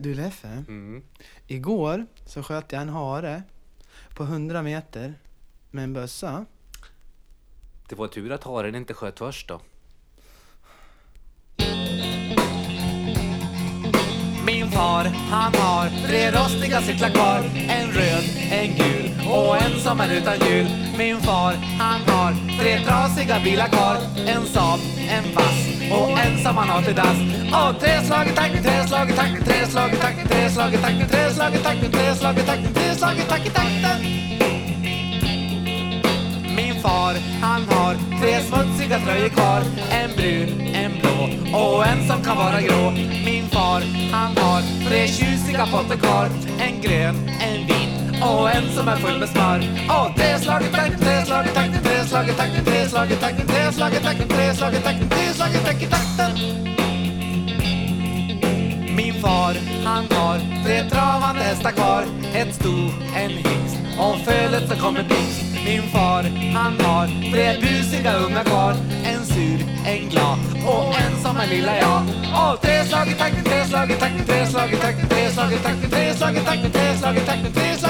Du Leffe, Mm. igår så sköt jag en hare på 100 meter med en bössa. Det var tur att haren inte sköt först då. Min far, han har tre rostiga cyklar kvar En röd, en gul och en som är utan hjul Min far, han har tre trasiga bilar kvar En Saab, en Vass som man har till dass Och tre slag i takten, tre slag i takten, tre slag i takten, tre slag i takten, tre slag i takten, tre slag i takten, tre slag i takten, min far, han har tre smutsiga tröjor kvar En brun, en blå och en som kan vara grå Min far, han har tre tjusiga potter kvar En grön, en vit och en som är full med smör Och tre slag i takten, tre slag i takten, tre slag i takten, tre slag i takten, tre slag i takten, tre slag i takten, takten, min far, han har tre travande hästar kvar Ett sto, en hingst och fölet så kommer blixt Min far, han har tre busiga unga kvar En sur, en glad och en som är lilla jag. Och tre slag i takten, tre slag i takten, tre slag i takten, tre slag i takten, tre slag i takten, tre slag i takten, tre slag